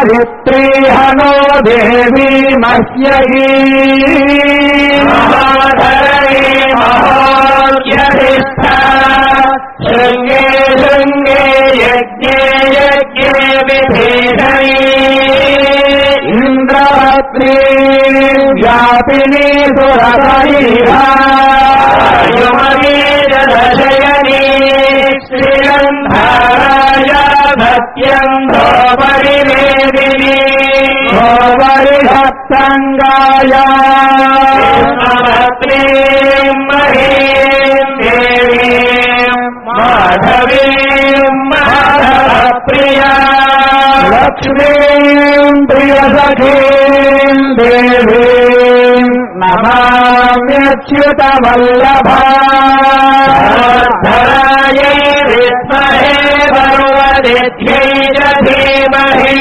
हनो देवी मह्यगी महाधरे महोद्यधिष्ठा शृङ्गे शृङ्गे यज्ञे यज्ञे विभीषणे इन्द्रवत्नी व्यापिनी सुरतैहा युमवीरदशयनी श्रीगन्धाराय भक्त्यन्धो परिवेदिनी गोवरिभक्तङ्गाय कृष्णभक्त्रीम् महीम् देवीम् माधवीम् माधवप्रिया लक्ष्मीम् प्रियसखीम् देवीम् नमाम्यच्युतवल्लभा धरायै विद्महे भगवदित्यै च धीमहि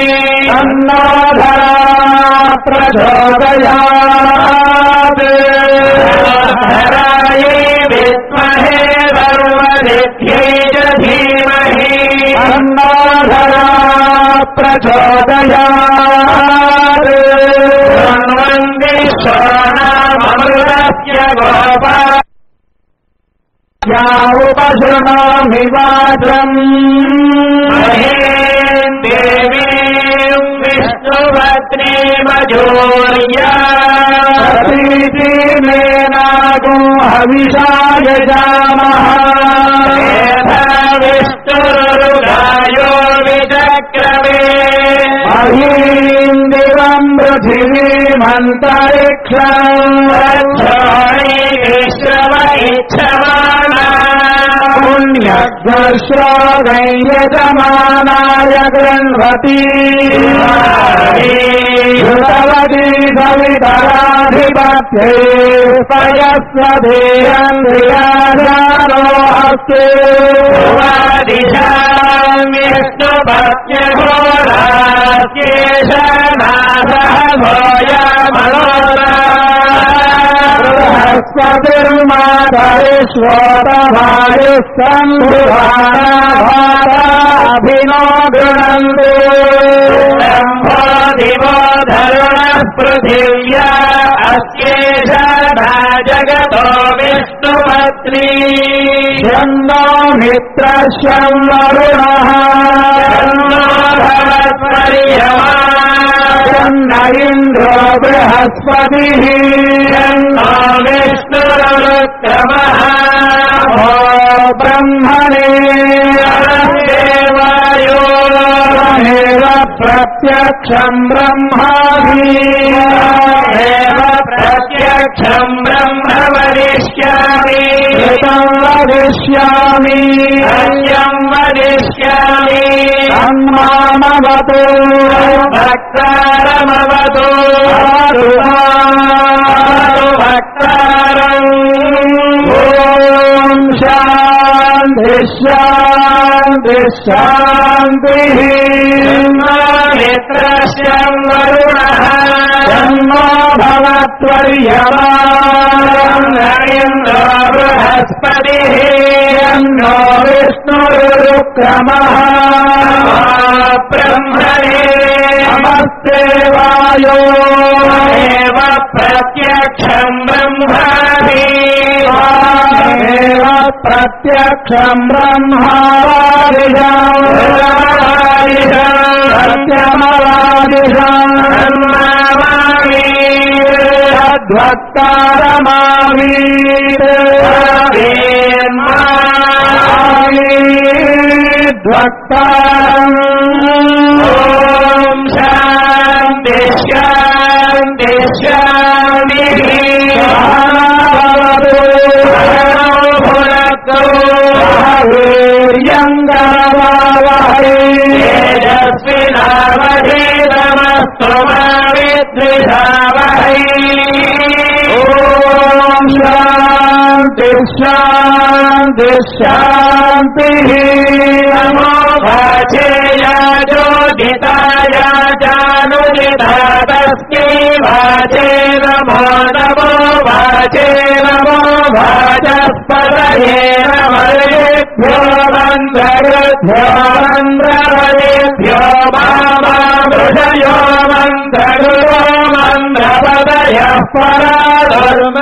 तन्नोधरा प्रचोदयात्। धरायै विद्महे भगवदित्यै च धीमहि। तन्नोधरा प्रचोदयात्। वन्दे श्वानामृतस्य गोपा। या उपशृणोमि वाचम् महीम् देवीम् मजोरिया में नागो हविषा यजामस्तुरुगायो विचक्रमे। अहिन्दिवम् पृथिवीमन्तरिक्षाणि गृह्णवती श्रुतवती सवितराधिपत्ये पयस्वधीयन्द्रियाजानो हस्ते दिशाम् विष्णुभक्त्यघोरास्येष भोयमनोरा बृहस्पतिर्माधरिष्वतभायुस्तम्भुवानाभिनो गृणन्तु ब्रह्मो दिवो धरुणः पृथिव्या अस्येष ना जगतो विष्णुपत्नी छन्दो मित्रश्यं वरुणः। जन्मो भवत्पर्यमा छन्न इन्द्रो बृहस्पतिः। विष्णुरुक्रमः ओ ब्रह्मणे देवायो एव प्रत्यक्षम् ब्रह्माभि प्रत्यक्षम् ब्रह्म वदिष्यामि ऋतम् वदिष्यामि सत्यम् वदिष्यामि तन्मामवतु भक्तारमवतु भक्तारम् ॐ शान्ति शान्ति शान्तिः मित्रस्य वरुणः जन्मो भवत्वर्यमा नरेन्द्रो बृहस्पतिः नो विष्णुरुक्रमः ब्रह्मणे नमस्ते वायो एव प्रत्यक्षम् ब्रह्माभि एव प्रत्यक्षम् ब्रह्मादिशम् सत्यमवादिशम् ध्वत्तारमावीर ध्वत्तारम् ॐ शान्ति शान्ति वीर्यङ्गवावहै तेजस्विनावधे नमस्तु मा विद्विधा शान्ति नमो वाचेया चोदितायानुजिता तस्ते वाचे नमो नमो वाचे नमो वाचस्पदये रमये व्यो मन्द्र मामृषयो व्यो माता वृषयो मन्द्र मन्द्रपदयः पराध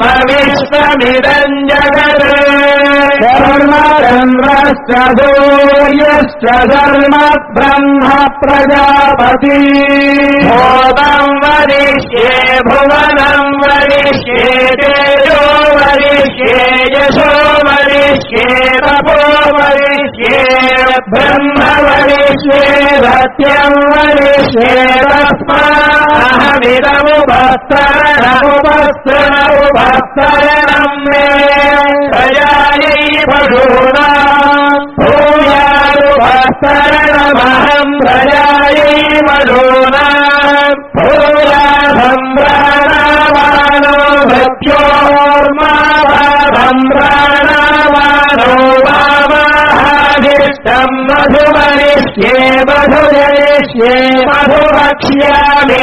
विश्वमिदम् जगत् धर्मचन्द्रश्च सूर्यश्च धर्म ब्रह्म प्रजापति भोगम् वरिष्ये भुवनम् वरिष्ये तेजो वरिष्ये यशो वरिष्ये तपो वरिष्ये ब्रह्म वरिष्ये सत्यम् वरिष्ये तस्माहमिदमुपस्तरणमुपस्तरणमुपस्तरणम् मे प्रजायै पशूना भूयारुपस्तरणमहम् प्रजायै पशूना भूयाधम् प्राणावानो मृत्योर्माधम् प्राणावानो मामाहादिष्टम् मधुमरिष्ये मधुजयिष्ये मधुभक्ष्यामि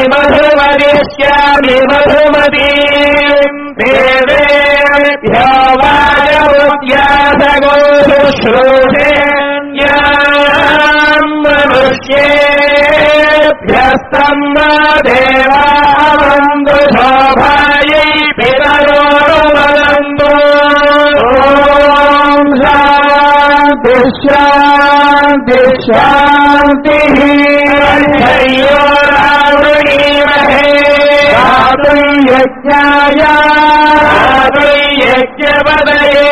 देवेभ्यो वायमुद्यासगो शुश्रूषेण्याम् मनुष्येभ्यस्तम् देवावन्तु शांति शांति यज्ञाया यज्ञपदये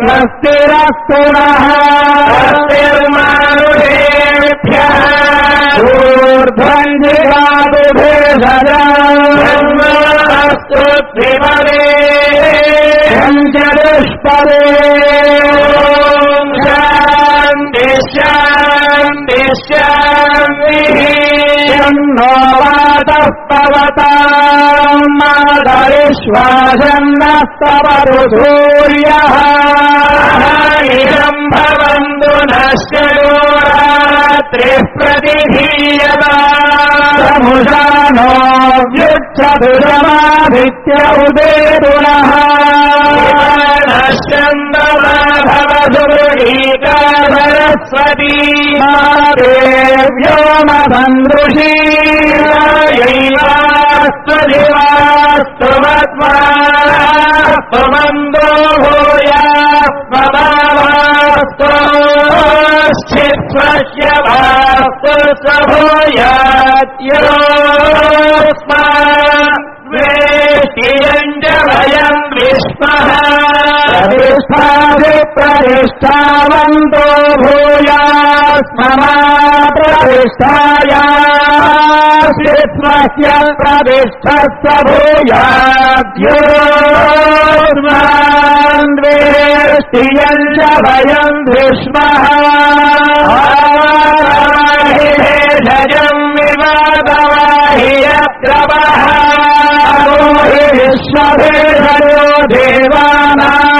स्वस्तिरस्तुनः स्वस्तिर्मारुषेभ्यः ऊर्ध्वञ्जिरादुभे नो वातः पवताम् माधरिश्वासन्नस्तवतु सूर्यः इदम् भवन्तु नश्च रात्रिः प्रतिधीयता समुषा नो व्युच्छतुरमादित्य उदेतु मत्वा त्वमन्दो भूयास्ममावास्तुश्चित्वस्य वास्तु स भूयात्योस्मा प्रतिष्ठावन्तो भूयास्ममा प्रतिष्ठायास्य प्रतिष्ठस्य भूयाद्योस्मान् वेष्टियम् च वयम् विष्मः भेषजम् विवादवाहि यत्रवः विश्वभेदयो देवानाम्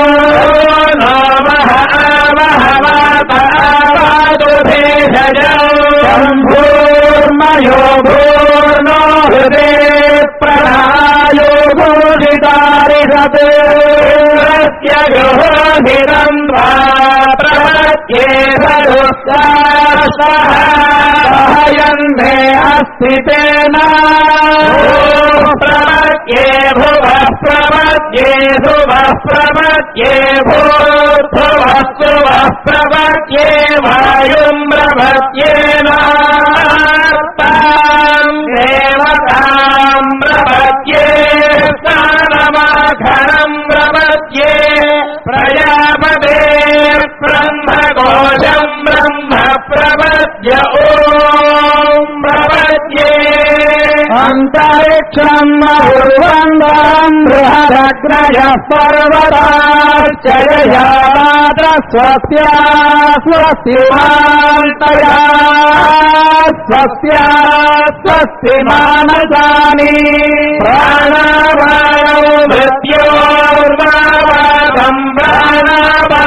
भूषितारिषत् प्रत्यगृहोभिरम् वा प्रपत्ये सहयन् मे अस्ति तेन। भूर्भुवः सुवः प्रपत्ये वायुम् प्रपत्येन देवताम् दक्षिणम् मरुवन्दम् बृहदग्रजः स्वस्तिमान्तया स्वस्या स्वस्ति मानदानी प्राणावाणौ मृत्योर्वावादम् प्राणावा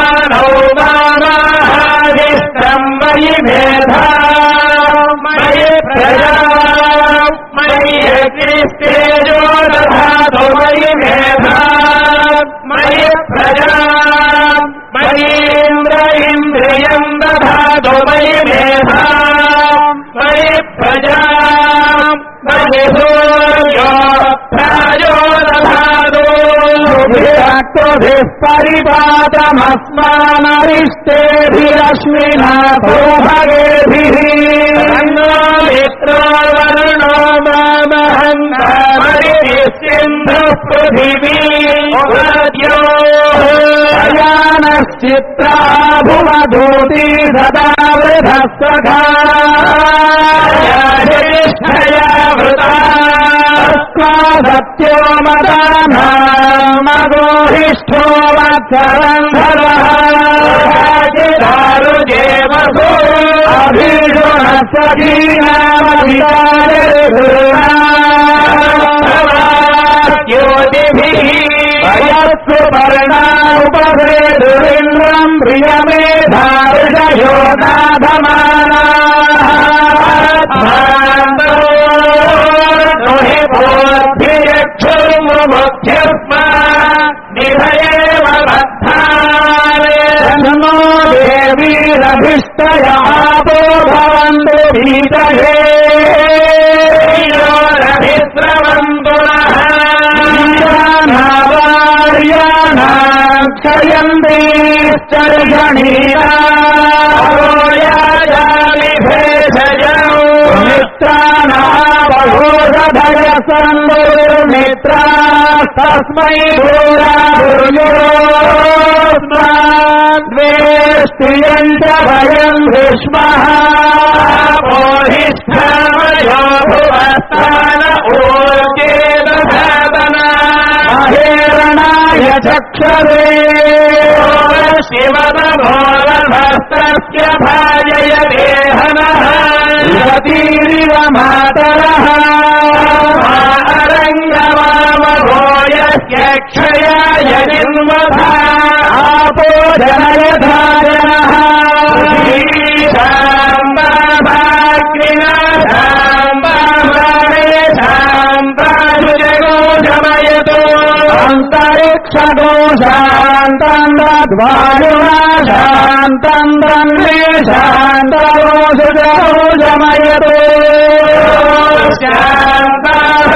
मयीन्द्र इन्द्रियम् दधातु मयि मेधा प्रजा मयि सूर्यो प्रायो दधातु परिपातमस्मानरिष्टेभिरश्मिना भोभगेभिः मित्रो मामहङ्गामरि सिन्धुः पृथिवी भुवधूती सदा वृधः सखा ज्येष्ठया वृता सत्यो मदानामगोहिष्ठो वत्सरन्धरः दारुजेवसु वयस्सु पर्णा उपभेदुरिन्द्रम् प्रियमेधारुषयो मुमुख्यस्मा निभयेव बद्धारे नो देवीरभिष्टयापो भवन्तु भीतये क्षयन्तीश्चर्षणीया भेषजौ मित्राणाबहोषधय सन्दुर्मित्रा तस्मै भूराभूयोस्माद्वेष्टियम् च भयम् विष्मः मोहिष्ठामयो चक्षरे शिवनभोरभस्तस्य भाजय देहनः यतीरिव मातरः अरङ्गमामभोयस्य क्षयाय निर्मधा आपो जनयधारणः शान्तम् द्वायुना शान्तम् ब्रह्मे शान्तरोषुजमयतो शाम्बाभाग्येन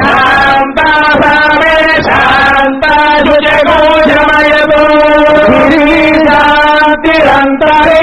शाम्बाभावे शाम्बाजुजगोषमयतो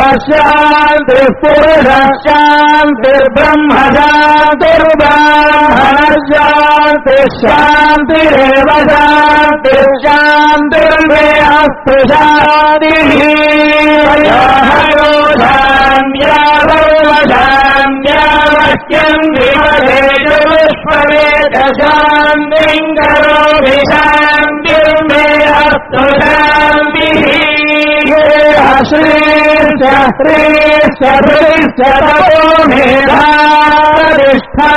शान्ति शान्तिरेव शान्तिर्शान्तिर्मे अस्तु शान्तिः शान्त्यावशान्त्यावश्यम् विमले चतुष्पदे च शान्तिम् करोमि शान्तिर्मे अस्तु शान्तिः श्रीश्च श्रीश्च श्रीश्च तपो मेधारिष्ठा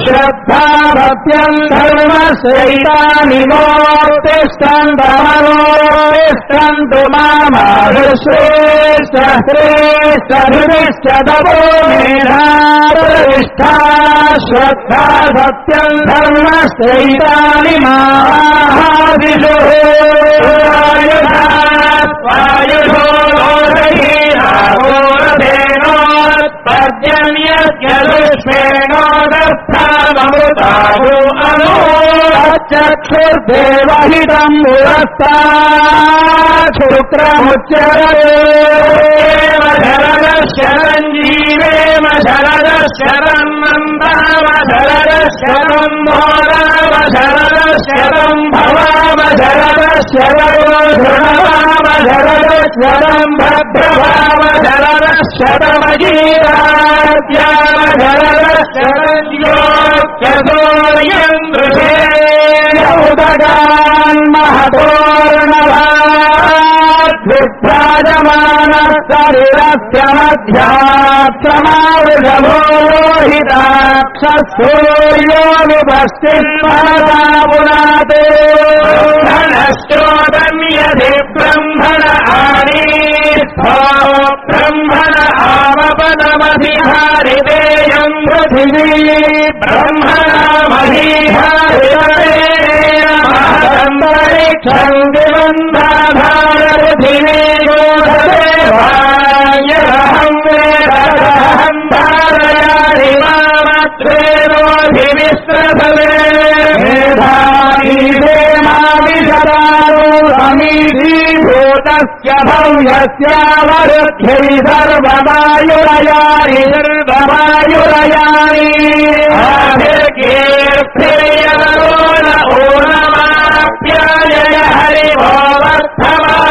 श्रद्धा भक्त्यम् धर्मश्रैतानि मोत्तिष्ठन्तमनोतिष्ठन्तु मामाश्रेष्ठ श्रेष्ठ हृदिश्च तपो मेधारिष्ठा श्रद्धा भक्त्यम् धर्मश्रैतानि माहादिषु वायुधो लोधहीनागोरधेनोत्पर्जन्यस्य दुष्मेणोदर्थामृताभो चक्षुर्देवहितम् पुरस्ता शुक्रमुच्चरते शरद शरञ्जीवेम शरद शरन्नन्दाम शरद शरम् भोराम शरद शरम् भवाम శరద శరగోధరవామ శరద శరం భద్రభామ శరద శరమగీరాజ్యామ శరద महतोर्णवाद्विभ्राजमान शरीरस्य मध्याक्षमावृषभोहिताक्षसूर्यो विभस्तिस्मरता पुनाते ब्रह्मणश्चोदन्यधि ब्रह्मण आनीस्थो ब्रह्मण आवपदमधिहारिदेयम् पृथिवी ब्रह्मणामहीहारितरेणमहदन्तरिक्षम् दिवन्धाधारपृथिवी मामत्रेणोऽधिविश्रसवे समीभूतस्य भव्यस्यावरुद्ध्यै सर्ववायुरयानि सर्ववायुरयानि आभिर्कीर्तिर्यवरोण ऊनमाप्यायय हरिभो वर्धमानः यदा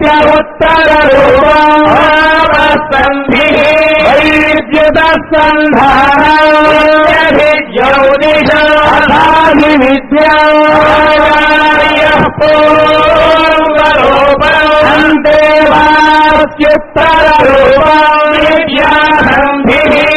आदित्य उत्तररूपम् वैद्युत सन्धानाधि विद्या सगोहिता सङ्घीयते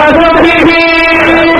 大家批评。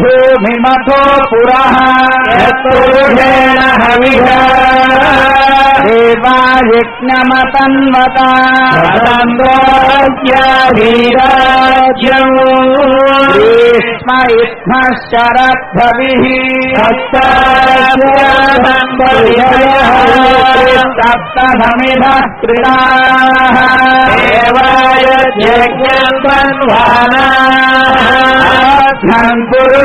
भूमिमथो पुरः यत्पुरुषेण हविः। देवा यज्ञमतन्वता। वीराज्यम् ग्रीष्म इत्मः शरद्भविः सप्तभमिधः क्रीडाः धन्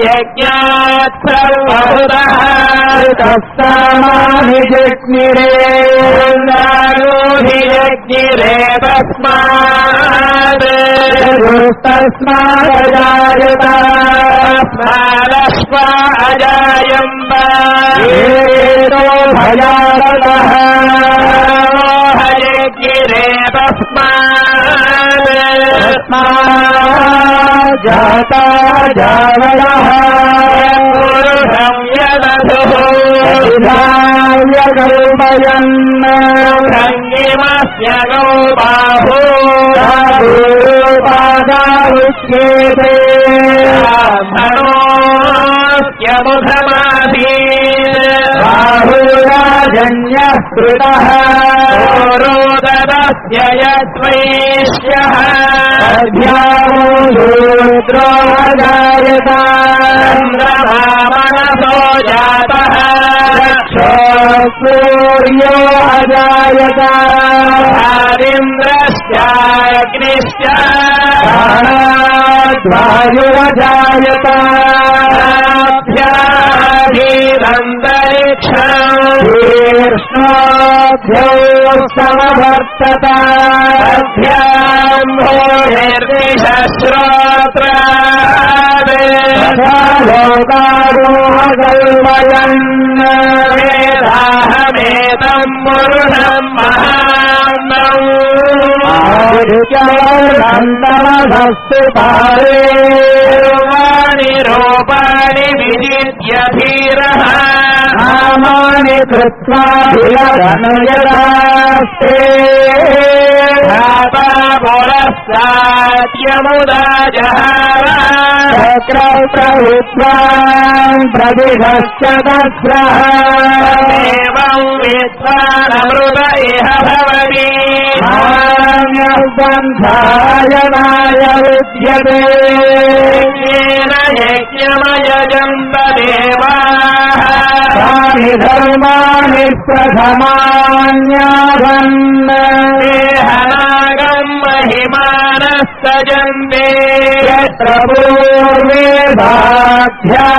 यज्ञात् सर्वहुतः तस्तामानि जिग्निरे यज्ञिरे तस्मात् तस्मादजायता स्मारस्व अजायम्ब एतो भयारतः हयज्ञिरे तस्मात् जाता जावणः पुरुषं यदधुः विधाय कल्पयन् भङ्गिमस्य गौ बाहु ब्राह्मणोऽस्यमुखमासीत् बाहुराजन्यः कृतः रोदरस्य यद्वैष्यः चन्द्रमामनसो जातः। सूर्यो अजायता हरिन्द्रश्चाग्निश्च प्राणाद्वायुरजायता तथा लोकारोहकल्पयन् वेदाहमेतम् पुरुषम् आदित्यवर्णन्तमधस्तु पारे सर्वाणि रूपाणि विदित्य धीरः नामानि कृत्वा विलधनुयदास्ते धाता पुरस्ताद्यमुदा जहार चक्रौ प्रभुत्वान् प्रदिशश्च तस्रः एवम् विद्वानमृत इह भवति मान्यबन्धायनाय विद्यते। येन यज्ञमयजन्त देवाः तानि धर्माणि प्रथमान्याधन् देहनागम् महिमानः सजन्ते यत्र पूर्वे बाध्यासन्ति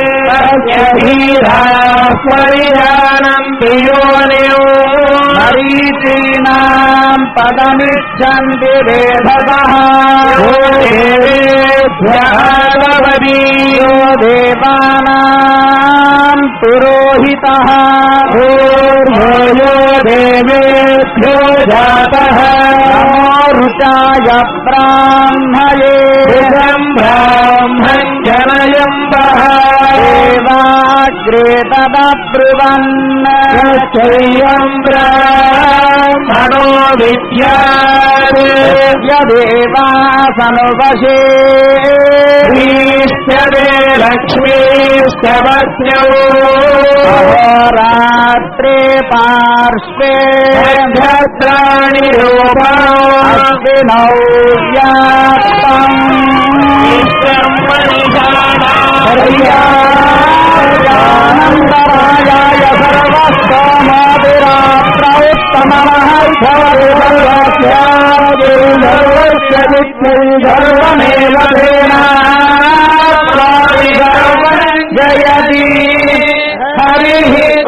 धीरास्मरिजानन्ति योनियो मरीचीनाम् पदमिच्छन्ति वेधतः भवति यो देवानाम् पुरोहितः। ऊर्ध्वयो देवेभ्यो जातः। ऋचाय ब्राह्मये इदम् देवाग्रे तदब्रुवन् यश्चैयम् ब्राह्मणो विद्यात् यदेवासनुवशे ईश्वरे लक्ष्मीश्च अहोरात्रे पार्श्वे छत्राणि रूपा गजानन्दरायाय सर्वस्तमादिरात्र उत्तमनः सर्वस्य विद्मै सर्वमेव धेना जयति। हरिः